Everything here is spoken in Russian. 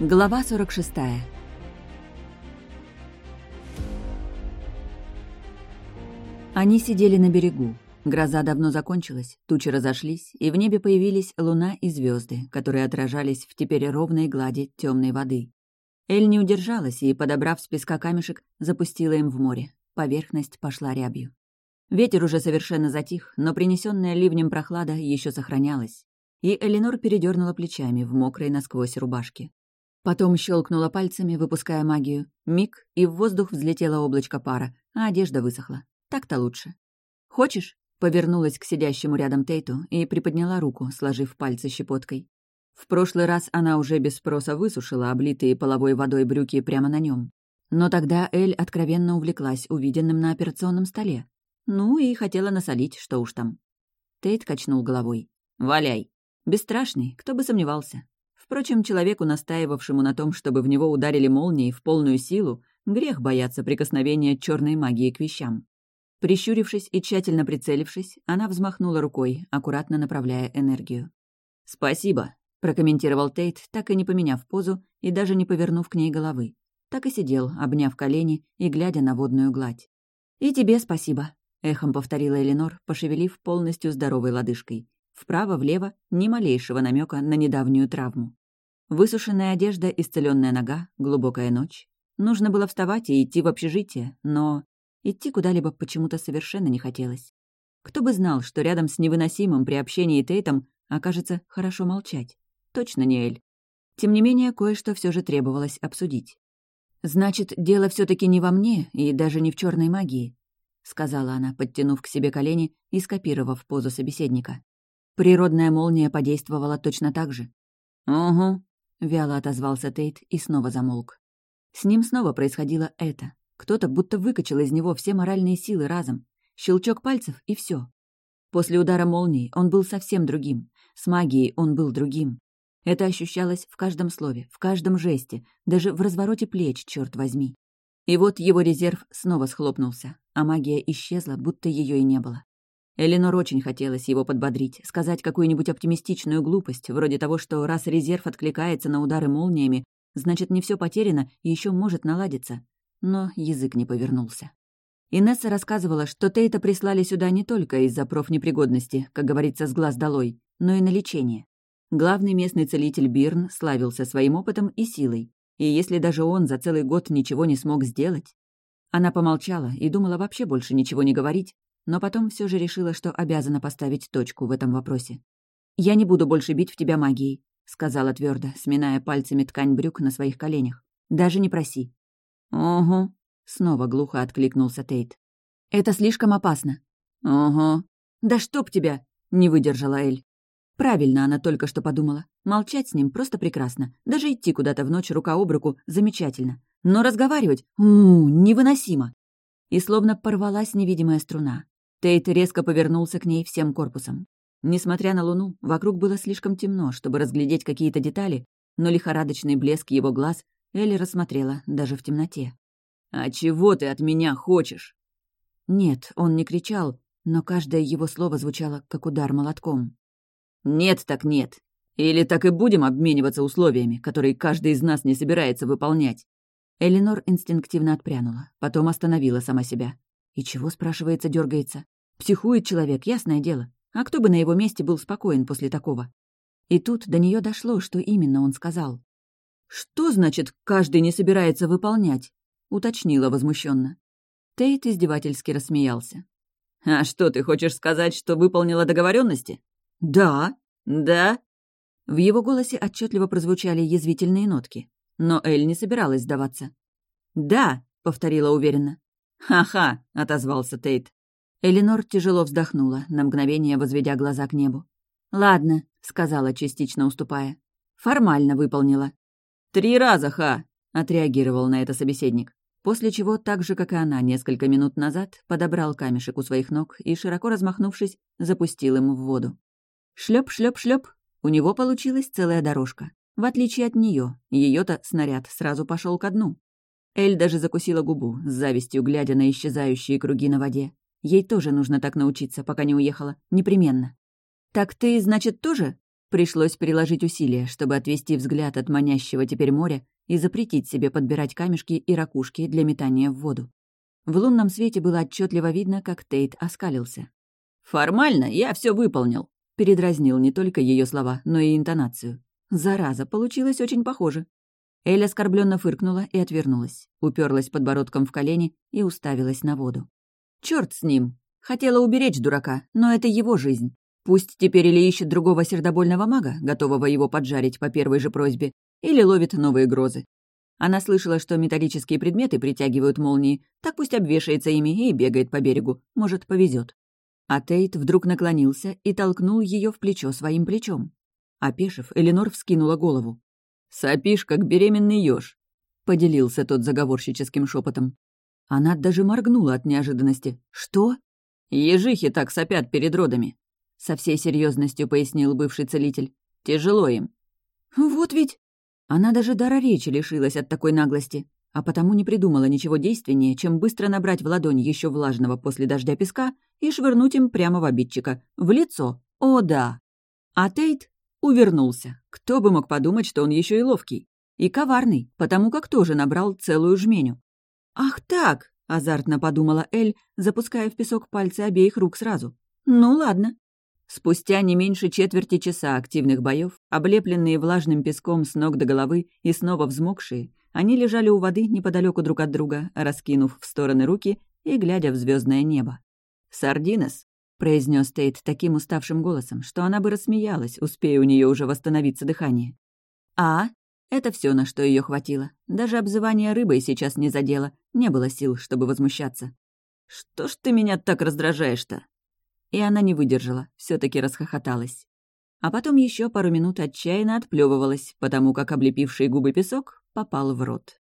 Глава 46 Они сидели на берегу. Гроза давно закончилась, тучи разошлись, и в небе появились луна и звезды, которые отражались в теперь ровной глади темной воды. Эль не удержалась и, подобрав с песка камешек, запустила им в море. Поверхность пошла рябью. Ветер уже совершенно затих, но принесенная ливнем прохлада еще сохранялась. И Эленор передернула плечами в мокрой насквозь рубашке. Потом щелкнула пальцами, выпуская магию. Миг, и в воздух взлетело облачко пара, а одежда высохла. Так-то лучше. «Хочешь?» — повернулась к сидящему рядом Тейту и приподняла руку, сложив пальцы щепоткой. В прошлый раз она уже без спроса высушила облитые половой водой брюки прямо на нем. Но тогда Эль откровенно увлеклась увиденным на операционном столе. Ну и хотела насолить, что уж там. Тейт качнул головой. «Валяй!» Бесстрашный, кто бы сомневался. Впрочем, человеку, настаивавшему на том, чтобы в него ударили молнии в полную силу, грех бояться прикосновения черной магии к вещам. Прищурившись и тщательно прицелившись, она взмахнула рукой, аккуратно направляя энергию. «Спасибо», — прокомментировал Тейт, так и не поменяв позу и даже не повернув к ней головы. Так и сидел, обняв колени и глядя на водную гладь. «И тебе спасибо», — эхом повторила Эленор, пошевелив полностью здоровой лодыжкой. Вправо-влево ни малейшего намека на недавнюю травму. Высушенная одежда, исцеленная нога, глубокая ночь. Нужно было вставать и идти в общежитие, но идти куда-либо почему-то совершенно не хотелось. Кто бы знал, что рядом с невыносимым при общении Тейтом окажется хорошо молчать. Точно не Эль. Тем не менее, кое-что все же требовалось обсудить. «Значит, дело все таки не во мне и даже не в черной магии», — сказала она, подтянув к себе колени и скопировав позу собеседника. Природная молния подействовала точно так же. «Угу», — вяло отозвался Тейт и снова замолк. С ним снова происходило это. Кто-то будто выкачал из него все моральные силы разом. Щелчок пальцев — и все. После удара молнии он был совсем другим. С магией он был другим. Это ощущалось в каждом слове, в каждом жесте, даже в развороте плеч, черт возьми. И вот его резерв снова схлопнулся, а магия исчезла, будто ее и не было. Эленор очень хотелось его подбодрить, сказать какую-нибудь оптимистичную глупость, вроде того, что раз резерв откликается на удары молниями, значит, не все потеряно и еще может наладиться. Но язык не повернулся. Инесса рассказывала, что Тейта прислали сюда не только из-за профнепригодности, как говорится, с глаз долой, но и на лечение. Главный местный целитель Бирн славился своим опытом и силой, и если даже он за целый год ничего не смог сделать... Она помолчала и думала вообще больше ничего не говорить, но потом все же решила, что обязана поставить точку в этом вопросе. «Я не буду больше бить в тебя магией», — сказала твердо, сминая пальцами ткань брюк на своих коленях. «Даже не проси». «Угу», — снова глухо откликнулся Тейт. «Это слишком опасно». «Угу». «Да чтоб тебя!» — не выдержала Эль. Правильно она только что подумала. Молчать с ним просто прекрасно. Даже идти куда-то в ночь рука об руку — замечательно. Но разговаривать — невыносимо. И словно порвалась невидимая струна. Тейт резко повернулся к ней всем корпусом. Несмотря на луну, вокруг было слишком темно, чтобы разглядеть какие-то детали, но лихорадочный блеск его глаз Элли рассмотрела даже в темноте. «А чего ты от меня хочешь?» Нет, он не кричал, но каждое его слово звучало, как удар молотком. «Нет так нет. Или так и будем обмениваться условиями, которые каждый из нас не собирается выполнять». Эленор инстинктивно отпрянула, потом остановила сама себя. И чего, спрашивается, дергается? Психует человек, ясное дело. А кто бы на его месте был спокоен после такого? И тут до нее дошло, что именно он сказал. «Что значит, каждый не собирается выполнять?» — уточнила возмущенно. Тейт издевательски рассмеялся. «А что, ты хочешь сказать, что выполнила договоренности? «Да». «Да?» В его голосе отчетливо прозвучали язвительные нотки. Но Эль не собиралась сдаваться. «Да», — повторила уверенно. «Ха-ха», — отозвался Тейт. Эленор тяжело вздохнула, на мгновение возведя глаза к небу. «Ладно», — сказала, частично уступая. «Формально выполнила». «Три раза, ха!» — отреагировал на это собеседник. После чего, так же, как и она несколько минут назад, подобрал камешек у своих ног и, широко размахнувшись, запустил им в воду. шлеп шлеп шлеп У него получилась целая дорожка. В отличие от нее, ее-то снаряд сразу пошел ко дну. Эль даже закусила губу, с завистью глядя на исчезающие круги на воде. Ей тоже нужно так научиться, пока не уехала. Непременно. «Так ты, значит, тоже?» Пришлось приложить усилия, чтобы отвести взгляд от манящего теперь моря и запретить себе подбирать камешки и ракушки для метания в воду. В лунном свете было отчетливо видно, как Тейт оскалился. «Формально я все выполнил», — передразнил не только ее слова, но и интонацию. Зараза, получилось очень похоже. Эль оскорбленно фыркнула и отвернулась, уперлась подбородком в колени и уставилась на воду. Черт с ним! Хотела уберечь дурака, но это его жизнь. Пусть теперь или ищет другого сердобольного мага, готового его поджарить по первой же просьбе, или ловит новые грозы. Она слышала, что металлические предметы притягивают молнии, так пусть обвешается ими и бегает по берегу, может, повезет. А Тейт вдруг наклонился и толкнул ее в плечо своим плечом. Опешив, Эленор вскинула голову. «Сопишь, как беременный еж», — поделился тот заговорщическим шепотом. Она даже моргнула от неожиданности. «Что?» «Ежихи так сопят перед родами», — со всей серьезностью пояснил бывший целитель. «Тяжело им». «Вот ведь...» Она даже дара речи лишилась от такой наглости, а потому не придумала ничего действеннее, чем быстро набрать в ладонь еще влажного после дождя песка и швырнуть им прямо в обидчика. В лицо. О, да. А Тейт Увернулся. Кто бы мог подумать, что он еще и ловкий. И коварный, потому как тоже набрал целую жменю. «Ах так!» — азартно подумала Эль, запуская в песок пальцы обеих рук сразу. «Ну ладно». Спустя не меньше четверти часа активных боев, облепленные влажным песком с ног до головы и снова взмокшие, они лежали у воды неподалеку друг от друга, раскинув в стороны руки и глядя в звездное небо. Сардинес, произнес Тейт таким уставшим голосом, что она бы рассмеялась, успея у нее уже восстановиться дыхание. «А?» Это все, на что ее хватило. Даже обзывание рыбой сейчас не задело, не было сил, чтобы возмущаться. «Что ж ты меня так раздражаешь-то?» И она не выдержала, все таки расхохоталась. А потом еще пару минут отчаянно отплевывалась, потому как облепивший губы песок попал в рот.